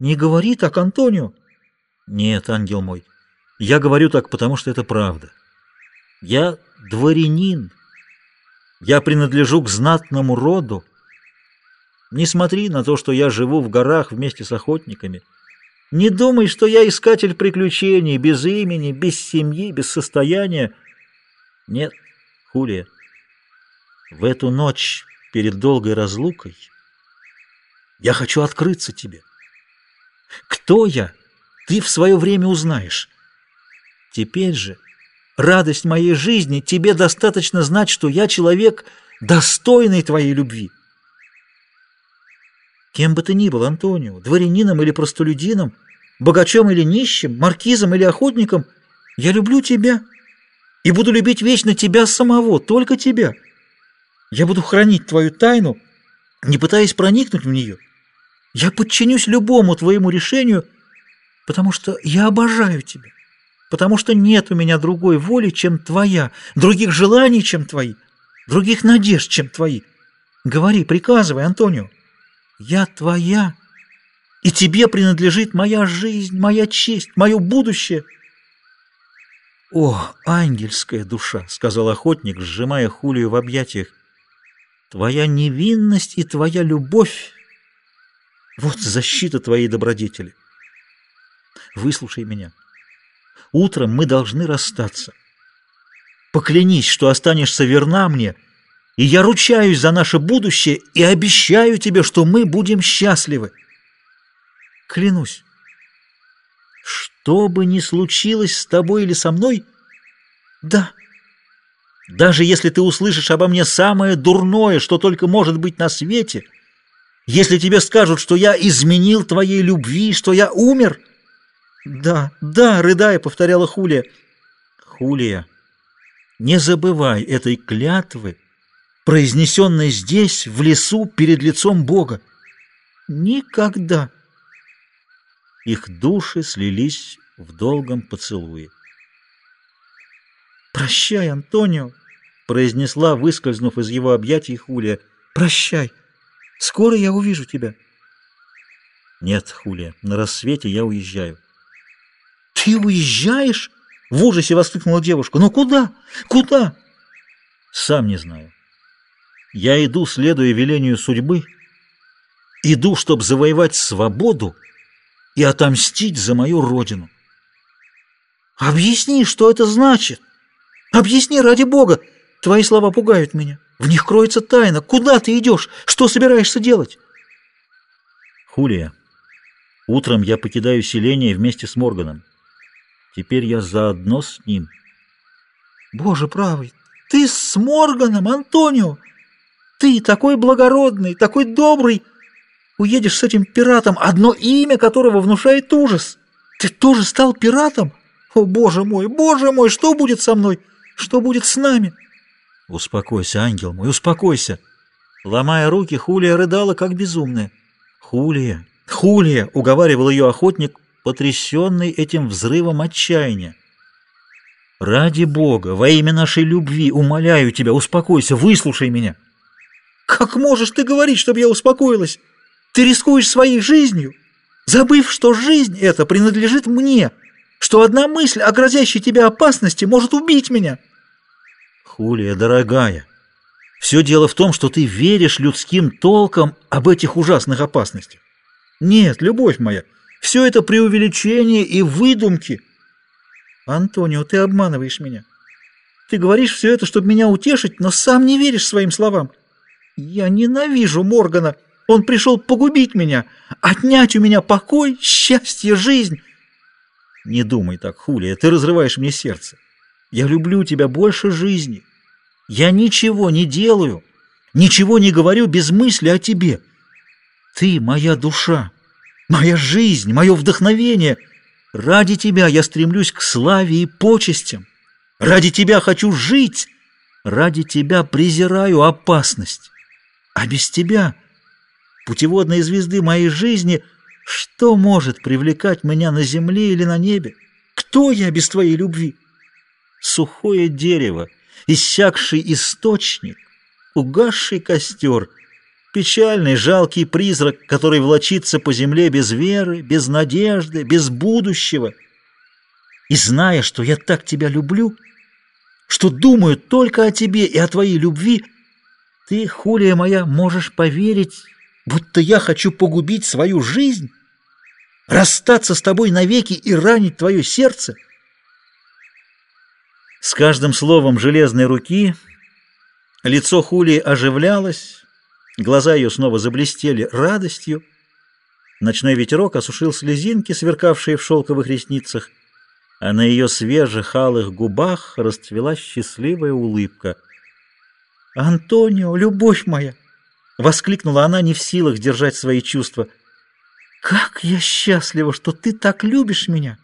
Не говори так, Антонио. Нет, ангел мой, я говорю так, потому что это правда. Я дворянин. Я принадлежу к знатному роду. Не смотри на то, что я живу в горах вместе с охотниками. Не думай, что я искатель приключений, без имени, без семьи, без состояния. Нет, Хулия, в эту ночь перед долгой разлукой я хочу открыться тебе. Кто я, ты в свое время узнаешь. Теперь же радость моей жизни тебе достаточно знать, что я человек, достойный твоей любви. Кем бы ты ни был, Антонио, дворянином или простолюдином, богачом или нищим, маркизом или охотником, я люблю тебя и буду любить вечно тебя самого, только тебя. Я буду хранить твою тайну, не пытаясь проникнуть в нее. Я подчинюсь любому твоему решению, потому что я обожаю тебя, потому что нет у меня другой воли, чем твоя, других желаний, чем твои, других надежд, чем твои. Говори, приказывай, Антонио. Я твоя, и тебе принадлежит моя жизнь, моя честь, мое будущее. «О, ангельская душа!» — сказал охотник, сжимая Хулию в объятиях. «Твоя невинность и твоя любовь — вот защита твоей добродетели. Выслушай меня. Утром мы должны расстаться. Поклянись, что останешься верна мне, и я ручаюсь за наше будущее и обещаю тебе, что мы будем счастливы. Клянусь. Что бы ни случилось с тобой или со мной, да. Даже если ты услышишь обо мне самое дурное, что только может быть на свете, если тебе скажут, что я изменил твоей любви, что я умер, да, да, рыдая, повторяла Хулия. Хулия, не забывай этой клятвы, произнесенной здесь, в лесу, перед лицом Бога. Никогда. Их души слились в долгом поцелуе. «Прощай, Антонио!» — произнесла, выскользнув из его объятий Хулия. «Прощай! Скоро я увижу тебя!» «Нет, Хулия, на рассвете я уезжаю». «Ты уезжаешь?» — в ужасе воскликнула девушка. «Но куда? Куда?» «Сам не знаю. Я иду, следуя велению судьбы. Иду, чтобы завоевать свободу и отомстить за мою родину. Объясни, что это значит? Объясни ради Бога. Твои слова пугают меня. В них кроется тайна. Куда ты идешь? Что собираешься делать? Хулия, утром я покидаю селение вместе с Морганом. Теперь я заодно с ним. Боже правый, ты с Морганом, Антонио! Ты такой благородный, такой добрый! Уедешь с этим пиратом, одно имя которого внушает ужас. Ты тоже стал пиратом? О, боже мой, боже мой, что будет со мной? Что будет с нами? Успокойся, ангел мой, успокойся. Ломая руки, Хулия рыдала, как безумная. Хулия, Хулия, уговаривал ее охотник, потрясенный этим взрывом отчаяния. Ради Бога, во имя нашей любви, умоляю тебя, успокойся, выслушай меня. Как можешь ты говорить, чтобы я успокоилась? Ты рискуешь своей жизнью, забыв, что жизнь эта принадлежит мне, что одна мысль о грозящей тебе опасности может убить меня. Хулия, дорогая, все дело в том, что ты веришь людским толкам об этих ужасных опасностях. Нет, любовь моя, все это преувеличение и выдумки. Антонио, ты обманываешь меня. Ты говоришь все это, чтобы меня утешить, но сам не веришь своим словам. Я ненавижу Моргана. Он пришел погубить меня, отнять у меня покой, счастье, жизнь. Не думай так, Хулия, ты разрываешь мне сердце. Я люблю тебя больше жизни. Я ничего не делаю, ничего не говорю без мысли о тебе. Ты моя душа, моя жизнь, мое вдохновение. Ради тебя я стремлюсь к славе и почестям. Ради тебя хочу жить. Ради тебя презираю опасность. А без тебя путеводной звезды моей жизни, что может привлекать меня на земле или на небе? Кто я без твоей любви? Сухое дерево, иссякший источник, угасший костер. Печальный, жалкий призрак, который влочится по земле без веры, без надежды, без будущего. И зная, что я так тебя люблю, что думаю только о тебе и о твоей любви, ты, Хулия моя, можешь поверить, будто я хочу погубить свою жизнь, расстаться с тобой навеки и ранить твое сердце. С каждым словом железной руки лицо Хулии оживлялось, Глаза ее снова заблестели радостью. Ночной ветерок осушил слезинки, сверкавшие в шелковых ресницах, а на ее свежих алых губах расцвела счастливая улыбка. «Антонио, любовь моя!» — воскликнула она, не в силах держать свои чувства. «Как я счастлива, что ты так любишь меня!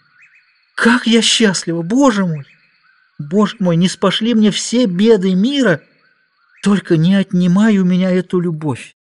Как я счастлива, Боже мой! Боже мой, не спошли мне все беды мира!» Только не отнимай у меня эту любовь.